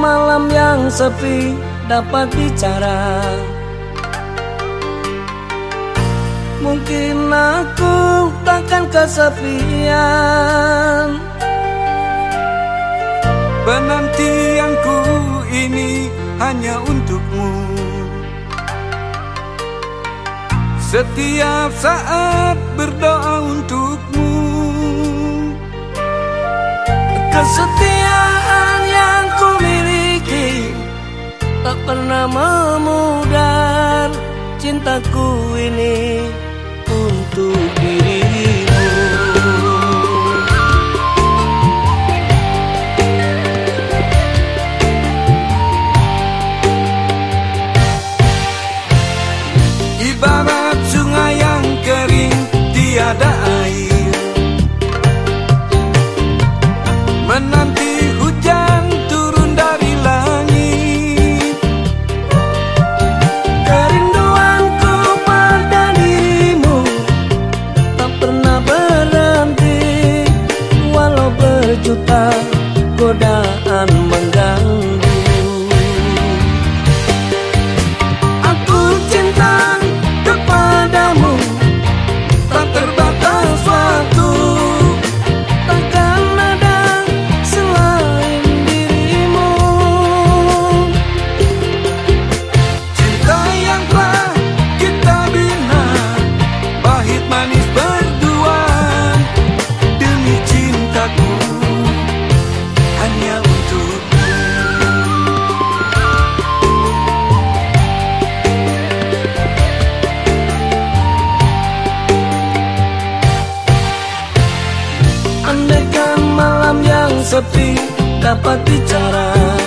malam yang sepi dapat bicara. Mungkin aku takkan kesepian. Penantianku ini hanya untukmu. Setiap saat berdoa untukmu. pernah memudar Cintaku ini untuk dirimu. Ibarat bagaikan malam yang sepi dapat bicara.